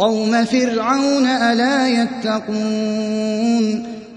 قَوْمَ فِرْعَوْنَ ۚ أَلَا يَتَّقُونَ